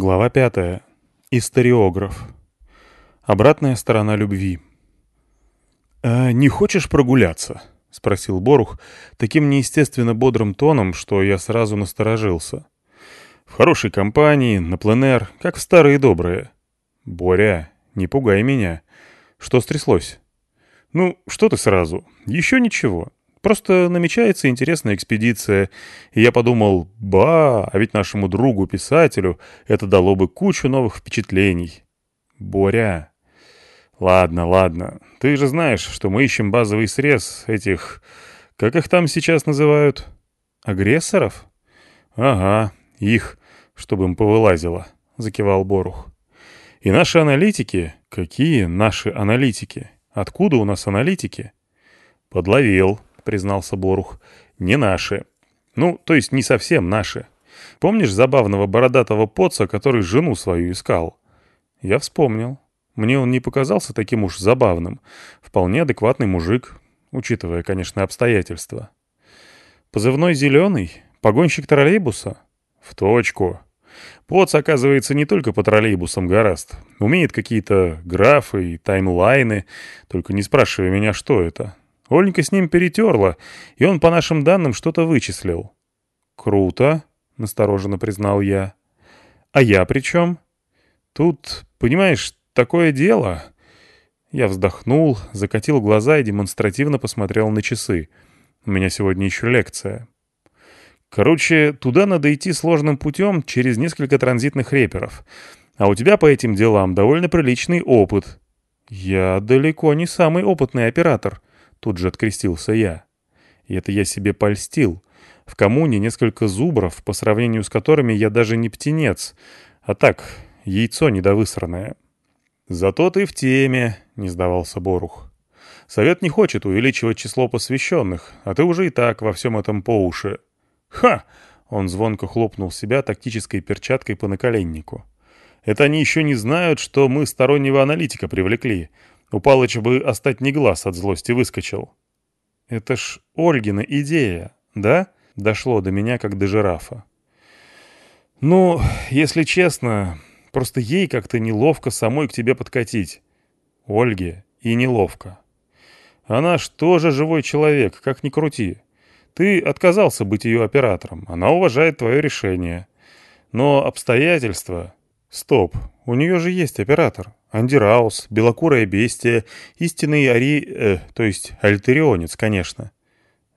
Глава пятая. Историограф. Обратная сторона любви. «А не хочешь прогуляться?» — спросил Борух таким неестественно бодрым тоном, что я сразу насторожился. «В хорошей компании, на пленэр, как в старые добрые». «Боря, не пугай меня. Что стряслось?» «Ну, что ты сразу? Еще ничего. Просто намечается интересная экспедиция, и я подумал, ба, а ведь нашему другу-писателю это дало бы кучу новых впечатлений. Боря. Ладно, ладно. Ты же знаешь, что мы ищем базовый срез этих... Как их там сейчас называют? Агрессоров? Ага, их, чтобы им повылазило, закивал Борух. И наши аналитики... Какие наши аналитики? Откуда у нас аналитики? Подловил, признался Борух. «Не наши. Ну, то есть не совсем наши. Помнишь забавного бородатого поца, который жену свою искал?» Я вспомнил. Мне он не показался таким уж забавным. Вполне адекватный мужик, учитывая, конечно, обстоятельства. Позывной «Зеленый»? Погонщик троллейбуса? В точку. Поц, оказывается, не только по троллейбусам гораст. Умеет какие-то графы и таймлайны. Только не спрашивай меня, что это. Оленька с ним перетерла, и он, по нашим данным, что-то вычислил. «Круто», — настороженно признал я. «А я при чем?» «Тут, понимаешь, такое дело...» Я вздохнул, закатил глаза и демонстративно посмотрел на часы. У меня сегодня еще лекция. Короче, туда надо идти сложным путем через несколько транзитных реперов. А у тебя по этим делам довольно приличный опыт. Я далеко не самый опытный оператор. Тут же открестился я. И это я себе польстил. В коммуне несколько зубров, по сравнению с которыми я даже не птенец, а так, яйцо недовысранное. «Зато ты в теме», — не сдавался Борух. «Совет не хочет увеличивать число посвященных, а ты уже и так во всем этом по уши». «Ха!» — он звонко хлопнул себя тактической перчаткой по наколеннику. «Это они еще не знают, что мы стороннего аналитика привлекли, у Палыча бы остать не глаз от злости выскочил. «Это ж Ольгина идея, да?» — дошло до меня, как до жирафа. «Ну, если честно, просто ей как-то неловко самой к тебе подкатить. Ольге и неловко. Она ж тоже живой человек, как ни крути. Ты отказался быть ее оператором, она уважает твое решение. Но обстоятельства... Стоп, у нее же есть оператор. Андираус, белокурое бестие, истинный ари... Э, то есть альтерионец, конечно.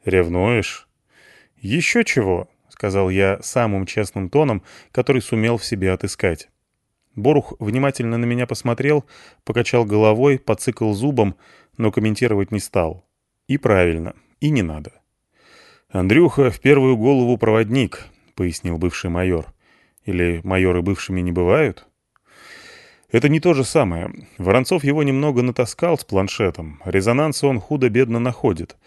Ревнуешь? Еще чего, сказал я самым честным тоном, который сумел в себе отыскать. Борух внимательно на меня посмотрел, покачал головой, подцикл зубом, но комментировать не стал. И правильно, и не надо. «Андрюха в первую голову проводник», — пояснил бывший майор. «Или майоры бывшими не бывают?» Это не то же самое. Воронцов его немного натаскал с планшетом. Резонанс он худо-бедно находит.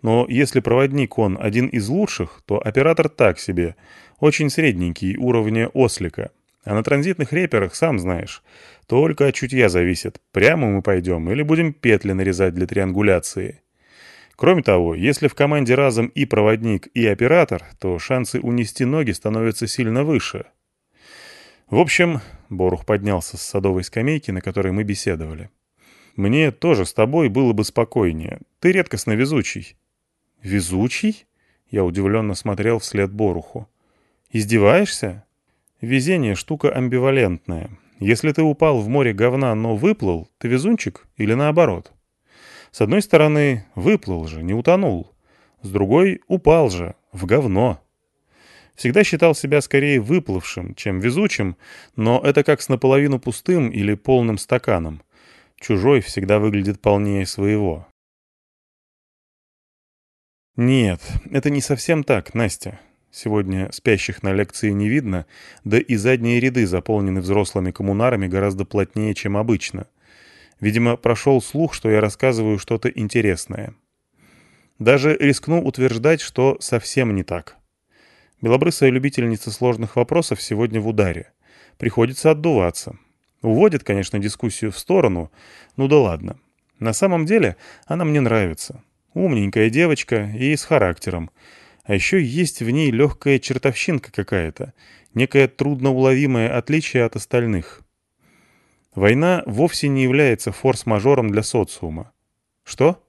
Но если проводник он один из лучших, то оператор так себе. Очень средненький, уровня ослика. А на транзитных реперах, сам знаешь, только от чутья зависит, прямо мы пойдем или будем петли нарезать для триангуляции. Кроме того, если в команде разом и проводник, и оператор, то шансы унести ноги становятся сильно выше. В общем, Борух поднялся с садовой скамейки, на которой мы беседовали. Мне тоже с тобой было бы спокойнее. Ты редкостно везучий. Везучий? Я удивленно смотрел вслед Боруху. Издеваешься? Везение — штука амбивалентная. Если ты упал в море говна, но выплыл, ты везунчик или наоборот? С одной стороны, выплыл же, не утонул. С другой, упал же, в говно. Всегда считал себя скорее выплывшим, чем везучим, но это как с наполовину пустым или полным стаканом. Чужой всегда выглядит полнее своего. Нет, это не совсем так, Настя. Сегодня спящих на лекции не видно, да и задние ряды заполнены взрослыми коммунарами гораздо плотнее, чем обычно. Видимо, прошел слух, что я рассказываю что-то интересное. Даже рискну утверждать, что совсем не так. Белобрысая любительница сложных вопросов сегодня в ударе. Приходится отдуваться. Уводит, конечно, дискуссию в сторону. Ну да ладно. На самом деле она мне нравится. Умненькая девочка и с характером. А еще есть в ней легкая чертовщинка какая-то, некое трудноуловимое отличие от остальных. Война вовсе не является форс-мажором для социума. Что?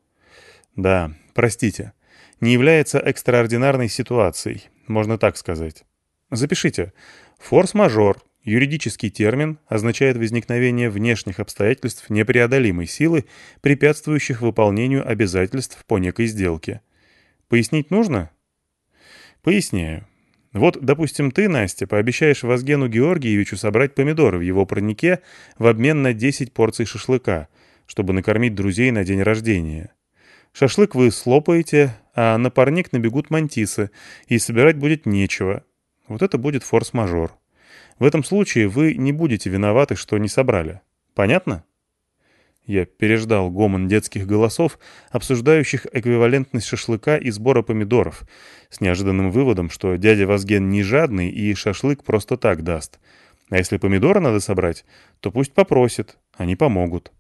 Да, простите. Не является экстраординарной ситуацией, можно так сказать. Запишите. Форс-мажор Юридический термин означает возникновение внешних обстоятельств непреодолимой силы, препятствующих выполнению обязательств по некой сделке. Пояснить нужно? Поясняю. Вот, допустим, ты, Настя, пообещаешь Вазгену Георгиевичу собрать помидоры в его парнике в обмен на 10 порций шашлыка, чтобы накормить друзей на день рождения. Шашлык вы слопаете, а на парник набегут мантисы, и собирать будет нечего. Вот это будет форс-мажор. В этом случае вы не будете виноваты, что не собрали. Понятно? Я переждал гомон детских голосов, обсуждающих эквивалентность шашлыка и сбора помидоров, с неожиданным выводом, что дядя Вазген не жадный и шашлык просто так даст. А если помидоры надо собрать, то пусть попросит, они помогут.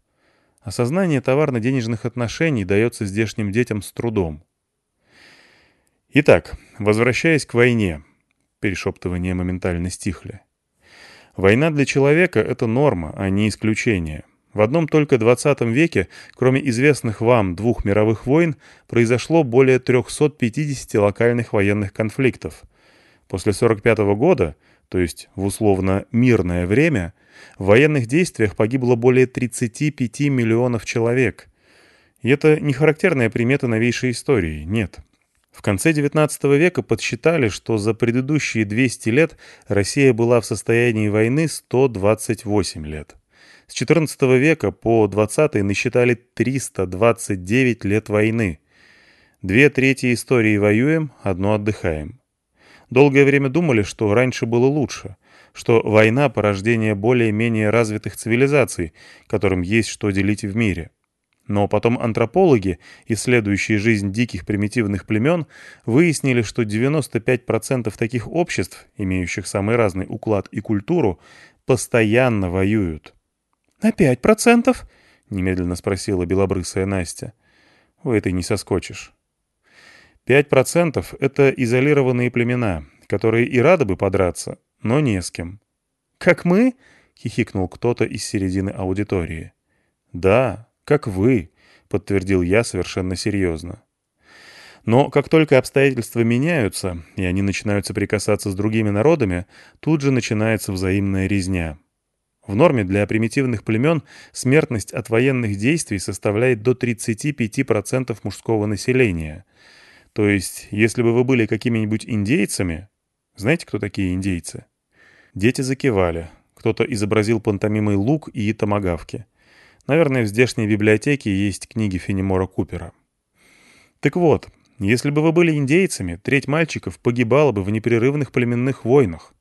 Осознание товарно-денежных отношений дается здешним детям с трудом. Итак, возвращаясь к войне. Перешептывания моментально стихли. Война для человека — это норма, а не исключение. В одном только 20 веке, кроме известных вам двух мировых войн, произошло более 350 локальных военных конфликтов. После 45 года, то есть в условно мирное время, в военных действиях погибло более 35 миллионов человек. И это не характерная примета новейшей истории, нет. В конце XIX века подсчитали, что за предыдущие 200 лет Россия была в состоянии войны 128 лет. С XIV века по XX насчитали 329 лет войны. Две трети истории воюем, одно отдыхаем. Долгое время думали, что раньше было лучше, что война – порождение более-менее развитых цивилизаций, которым есть что делить в мире. Но потом антропологи, исследующие жизнь диких примитивных племен, выяснили, что 95% таких обществ, имеющих самый разный уклад и культуру, постоянно воюют. «На 5%?» — немедленно спросила белобрысая Настя. «У этой не соскочишь». «Пять процентов — это изолированные племена, которые и рады бы подраться, но не с кем». «Как мы?» — хихикнул кто-то из середины аудитории. «Да, «Как вы», — подтвердил я совершенно серьезно. Но как только обстоятельства меняются, и они начинают соприкасаться с другими народами, тут же начинается взаимная резня. В норме для примитивных племен смертность от военных действий составляет до 35% мужского населения. То есть, если бы вы были какими-нибудь индейцами... Знаете, кто такие индейцы? Дети закивали. Кто-то изобразил пантомимой лук и томагавки. Наверное, в здешней библиотеке есть книги Фенемора Купера. Так вот, если бы вы были индейцами, треть мальчиков погибала бы в непрерывных племенных войнах.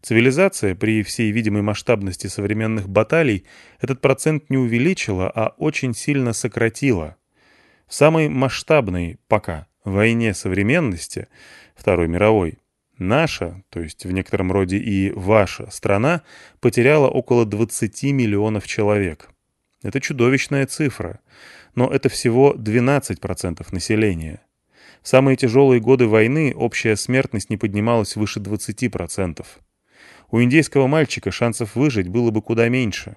Цивилизация, при всей видимой масштабности современных баталий, этот процент не увеличила, а очень сильно сократила. В самой масштабной, пока, войне современности, Второй мировой, наша, то есть в некотором роде и ваша страна, потеряла около 20 миллионов человек. Это чудовищная цифра. Но это всего 12% населения. В самые тяжелые годы войны общая смертность не поднималась выше 20%. У индейского мальчика шансов выжить было бы куда меньше.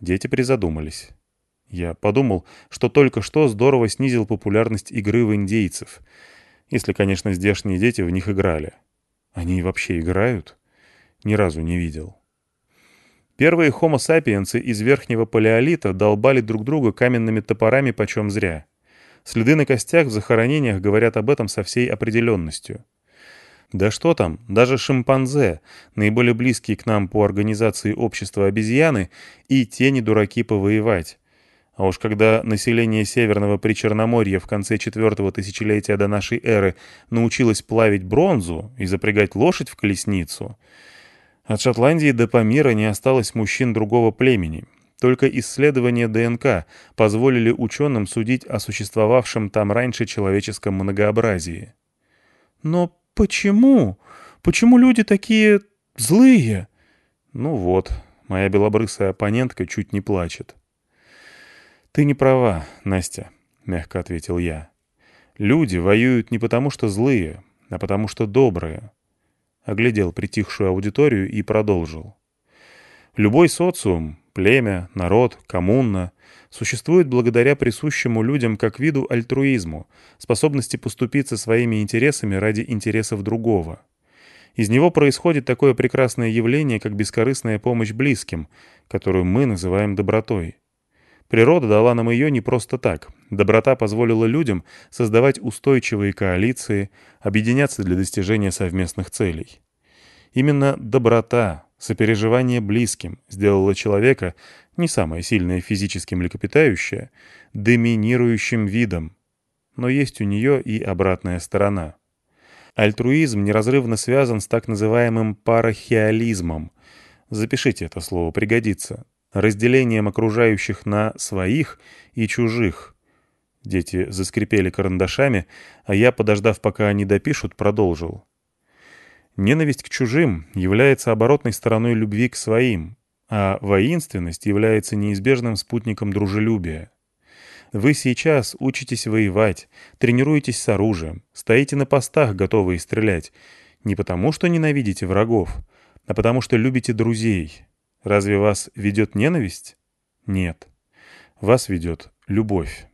Дети призадумались. Я подумал, что только что здорово снизил популярность игры в индейцев. Если, конечно, здешние дети в них играли. Они вообще играют? Ни разу не видел. Первые хомо сапиенсы из верхнего палеолита долбали друг друга каменными топорами почем зря. Следы на костях в захоронениях говорят об этом со всей определенностью. Да что там, даже шимпанзе, наиболее близкие к нам по организации общества обезьяны, и те не дураки повоевать. А уж когда население Северного Причерноморья в конце четвертого тысячелетия до нашей эры научилось плавить бронзу и запрягать лошадь в колесницу, от Шотландии до Памира не осталось мужчин другого племени. Только исследования ДНК позволили ученым судить о существовавшем там раньше человеческом многообразии. «Но почему? Почему люди такие злые?» «Ну вот, моя белобрысая оппонентка чуть не плачет». «Ты не права, Настя», — мягко ответил я. Люди воюют не потому, что злые, а потому, что добрые. Оглядел притихшую аудиторию и продолжил. Любой социум, племя, народ, коммуна существует благодаря присущему людям как виду альтруизму, способности поступиться своими интересами ради интересов другого. Из него происходит такое прекрасное явление, как бескорыстная помощь близким, которую мы называем добротой. Природа дала нам ее не просто так. Доброта позволила людям создавать устойчивые коалиции, объединяться для достижения совместных целей. Именно доброта, сопереживание близким сделала человека, не самое сильное физически млекопитающее, доминирующим видом. Но есть у нее и обратная сторона. Альтруизм неразрывно связан с так называемым парахиализмом. Запишите это слово, пригодится разделением окружающих на своих и чужих. Дети заскрипели карандашами, а я, подождав, пока они допишут, продолжил. Ненависть к чужим является оборотной стороной любви к своим, а воинственность является неизбежным спутником дружелюбия. Вы сейчас учитесь воевать, тренируетесь с оружием, стоите на постах, готовые стрелять, не потому что ненавидите врагов, а потому что любите друзей, Разве вас ведет ненависть? Нет. Вас ведет любовь.